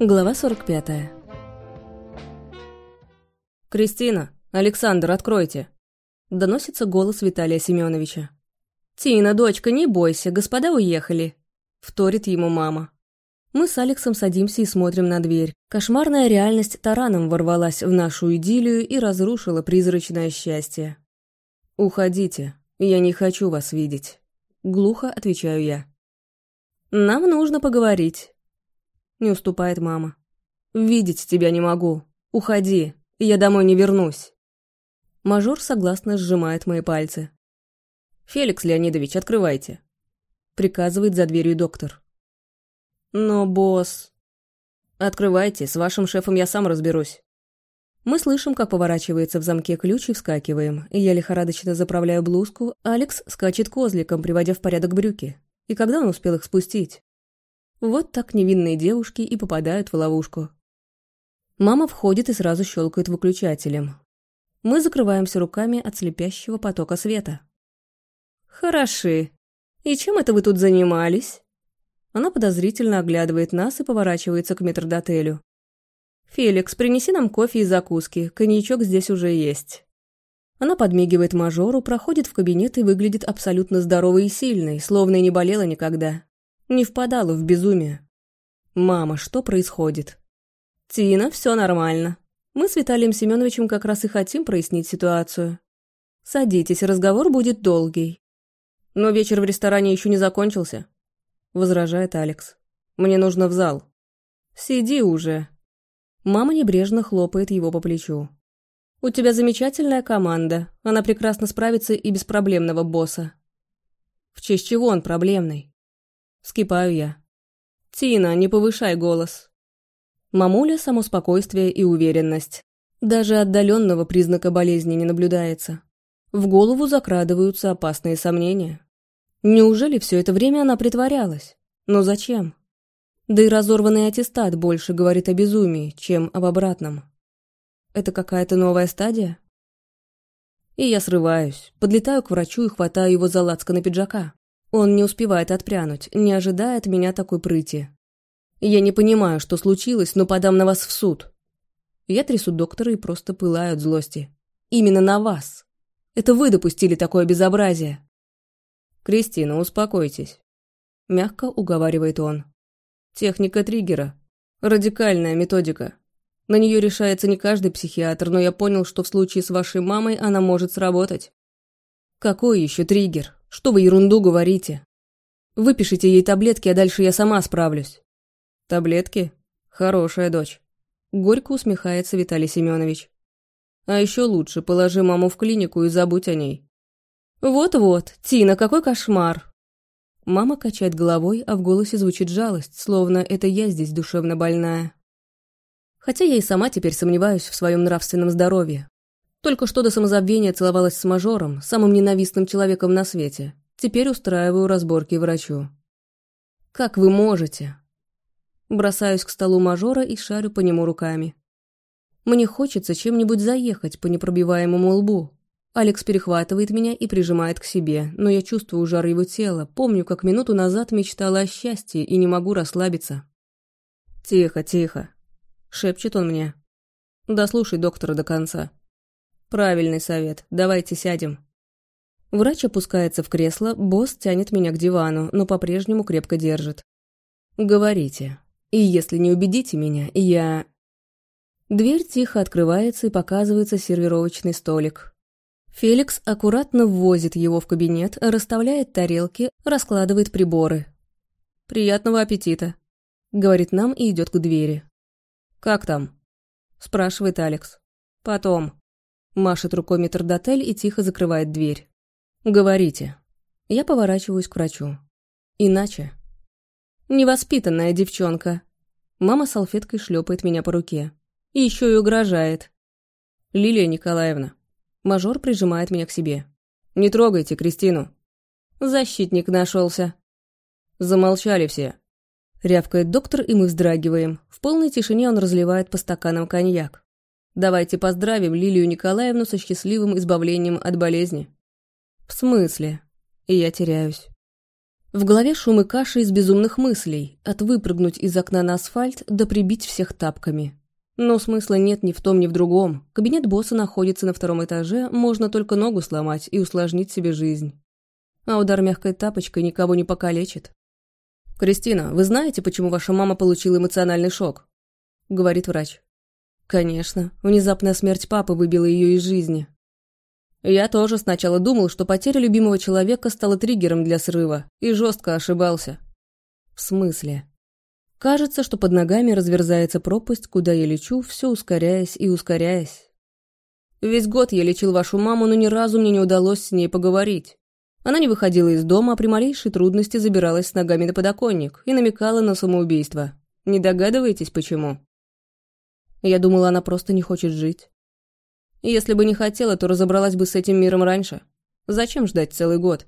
Глава 45. «Кристина! Александр, откройте!» Доносится голос Виталия Семеновича. «Тина, дочка, не бойся, господа уехали!» Вторит ему мама. Мы с Алексом садимся и смотрим на дверь. Кошмарная реальность тараном ворвалась в нашу идиллию и разрушила призрачное счастье. «Уходите, я не хочу вас видеть», — глухо отвечаю я. «Нам нужно поговорить», — не уступает мама. «Видеть тебя не могу. Уходи, я домой не вернусь». Мажор согласно сжимает мои пальцы. «Феликс Леонидович, открывайте», — приказывает за дверью доктор. «Но, босс...» «Открывайте, с вашим шефом я сам разберусь». Мы слышим, как поворачивается в замке ключ и вскакиваем. Я лихорадочно заправляю блузку, Алекс скачет козликом, приводя в порядок брюки. И когда он успел их спустить? Вот так невинные девушки и попадают в ловушку. Мама входит и сразу щелкает выключателем. Мы закрываемся руками от слепящего потока света. «Хороши. И чем это вы тут занимались?» Она подозрительно оглядывает нас и поворачивается к метрдотелю. «Феликс, принеси нам кофе и закуски, коньячок здесь уже есть». Она подмигивает мажору, проходит в кабинет и выглядит абсолютно здоровой и сильной, словно и не болела никогда. Не впадала в безумие. «Мама, что происходит?» «Тина, все нормально. Мы с Виталием Семеновичем как раз и хотим прояснить ситуацию. Садитесь, разговор будет долгий». «Но вечер в ресторане еще не закончился», — возражает Алекс. «Мне нужно в зал». «Сиди уже». Мама небрежно хлопает его по плечу. «У тебя замечательная команда. Она прекрасно справится и без проблемного босса». «В честь чего он проблемный?» Скипаю я. «Тина, не повышай голос». Мамуля – само спокойствие и уверенность. Даже отдаленного признака болезни не наблюдается. В голову закрадываются опасные сомнения. Неужели все это время она притворялась? Но зачем? Да и разорванный аттестат больше говорит о безумии, чем об обратном. Это какая-то новая стадия? И я срываюсь, подлетаю к врачу и хватаю его за на пиджака. Он не успевает отпрянуть, не ожидая от меня такой прыти. Я не понимаю, что случилось, но подам на вас в суд. Я трясу доктора и просто пылаю от злости. Именно на вас. Это вы допустили такое безобразие. Кристина, успокойтесь. Мягко уговаривает он. Техника триггера. Радикальная методика. На нее решается не каждый психиатр, но я понял, что в случае с вашей мамой она может сработать. Какой еще триггер? Что вы ерунду говорите? Выпишите ей таблетки, а дальше я сама справлюсь. Таблетки? Хорошая дочь. Горько усмехается Виталий Семенович. А еще лучше, положи маму в клинику и забудь о ней. Вот-вот, Тина, какой кошмар. Мама качает головой, а в голосе звучит жалость, словно это я здесь душевно больная. Хотя я и сама теперь сомневаюсь в своем нравственном здоровье. Только что до самозабвения целовалась с мажором, самым ненавистным человеком на свете. Теперь устраиваю разборки врачу. «Как вы можете?» Бросаюсь к столу мажора и шарю по нему руками. Мне хочется чем-нибудь заехать по непробиваемому лбу. Алекс перехватывает меня и прижимает к себе, но я чувствую жар его тела, помню, как минуту назад мечтала о счастье и не могу расслабиться. «Тихо, тихо», — шепчет он мне. «Дослушай доктора до конца». «Правильный совет. Давайте сядем». Врач опускается в кресло, босс тянет меня к дивану, но по-прежнему крепко держит. «Говорите. И если не убедите меня, я...» Дверь тихо открывается и показывается сервировочный столик. Феликс аккуратно ввозит его в кабинет, расставляет тарелки, раскладывает приборы. «Приятного аппетита», — говорит нам и идет к двери. «Как там?» — спрашивает Алекс. «Потом». Машет рукой метрдотель и тихо закрывает дверь. «Говорите». Я поворачиваюсь к врачу. «Иначе». «Невоспитанная девчонка». Мама салфеткой шлепает меня по руке. И еще и угрожает. «Лилия Николаевна». Мажор прижимает меня к себе. «Не трогайте Кристину». Защитник нашелся. Замолчали все. Рявкает доктор, и мы вздрагиваем. В полной тишине он разливает по стаканам коньяк. Давайте поздравим Лилию Николаевну со счастливым избавлением от болезни. В смысле? И я теряюсь. В голове шум и каша из безумных мыслей, от выпрыгнуть из окна на асфальт до прибить всех тапками. Но смысла нет ни в том, ни в другом. Кабинет босса находится на втором этаже, можно только ногу сломать и усложнить себе жизнь. А удар мягкой тапочкой никого не покалечит. «Кристина, вы знаете, почему ваша мама получила эмоциональный шок?» — говорит врач. «Конечно. Внезапная смерть папы выбила ее из жизни. Я тоже сначала думал, что потеря любимого человека стала триггером для срыва, и жестко ошибался. В смысле? Кажется, что под ногами разверзается пропасть, куда я лечу, все ускоряясь и ускоряясь. Весь год я лечил вашу маму, но ни разу мне не удалось с ней поговорить. Она не выходила из дома, а при малейшей трудности забиралась с ногами на подоконник и намекала на самоубийство. Не догадываетесь, почему? Я думала, она просто не хочет жить. Если бы не хотела, то разобралась бы с этим миром раньше. Зачем ждать целый год?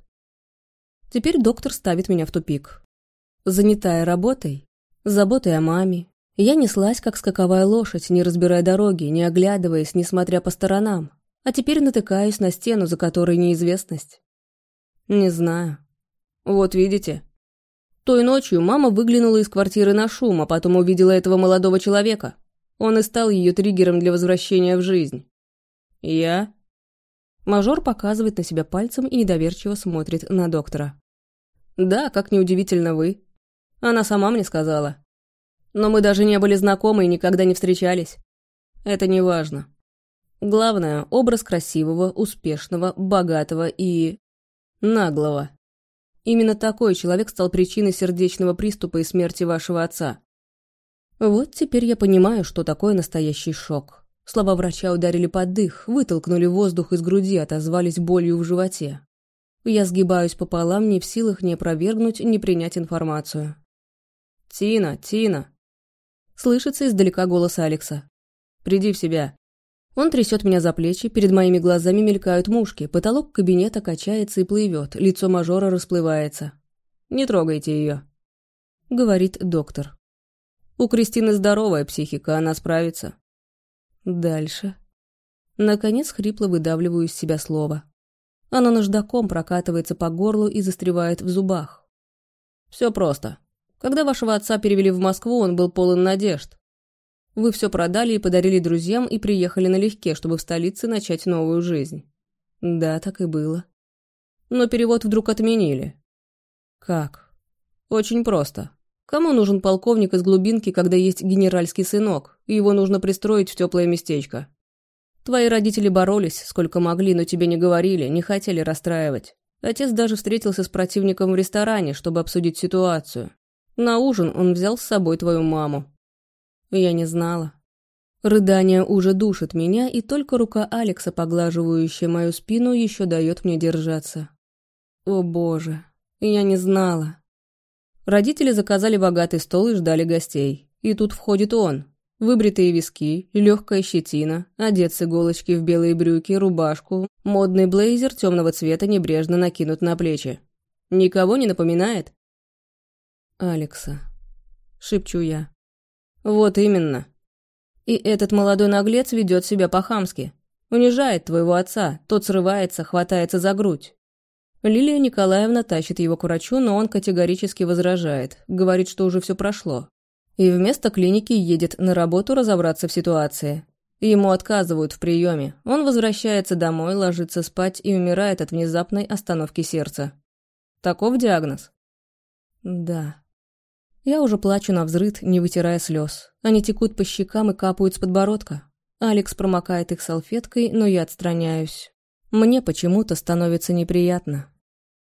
Теперь доктор ставит меня в тупик. Занятая работой, заботой о маме, я неслась, как скаковая лошадь, не разбирая дороги, не оглядываясь, не смотря по сторонам. А теперь натыкаюсь на стену, за которой неизвестность. Не знаю. Вот видите. Той ночью мама выглянула из квартиры на шум, а потом увидела этого молодого человека. Он и стал ее триггером для возвращения в жизнь. «Я?» Мажор показывает на себя пальцем и недоверчиво смотрит на доктора. «Да, как неудивительно вы. Она сама мне сказала. Но мы даже не были знакомы и никогда не встречались. Это не важно. Главное – образ красивого, успешного, богатого и... наглого. Именно такой человек стал причиной сердечного приступа и смерти вашего отца. Вот теперь я понимаю, что такое настоящий шок. Слова врача ударили под дых, вытолкнули воздух из груди, отозвались болью в животе. Я сгибаюсь пополам, не в силах ни опровергнуть, ни принять информацию. «Тина, Тина!» Слышится издалека голос Алекса. «Приди в себя!» Он трясет меня за плечи, перед моими глазами мелькают мушки, потолок кабинета качается и плывет, лицо мажора расплывается. «Не трогайте ее», — говорит доктор. «У Кристины здоровая психика, она справится. Дальше. Наконец хрипло выдавливаю из себя слово. Оно наждаком прокатывается по горлу и застревает в зубах. Все просто. Когда вашего отца перевели в Москву, он был полон надежд. Вы все продали и подарили друзьям и приехали налегке, чтобы в столице начать новую жизнь. Да, так и было. Но перевод вдруг отменили. Как? Очень просто. Кому нужен полковник из глубинки, когда есть генеральский сынок, и его нужно пристроить в теплое местечко? Твои родители боролись, сколько могли, но тебе не говорили, не хотели расстраивать. Отец даже встретился с противником в ресторане, чтобы обсудить ситуацию. На ужин он взял с собой твою маму. Я не знала. Рыдание уже душит меня, и только рука Алекса, поглаживающая мою спину, еще дает мне держаться. О боже, я не знала. Родители заказали богатый стол и ждали гостей. И тут входит он. Выбритые виски, легкая щетина, одет с иголочки в белые брюки, рубашку, модный блейзер темного цвета небрежно накинут на плечи. Никого не напоминает? «Алекса», — шепчу я. «Вот именно. И этот молодой наглец ведет себя по-хамски. Унижает твоего отца, тот срывается, хватается за грудь. Лилия Николаевна тащит его к врачу, но он категорически возражает, говорит, что уже все прошло. И вместо клиники едет на работу разобраться в ситуации. Ему отказывают в приеме. Он возвращается домой, ложится спать и умирает от внезапной остановки сердца. Таков диагноз? Да. Я уже плачу на взрыд, не вытирая слез. Они текут по щекам и капают с подбородка. Алекс промокает их салфеткой, но я отстраняюсь. Мне почему-то становится неприятно.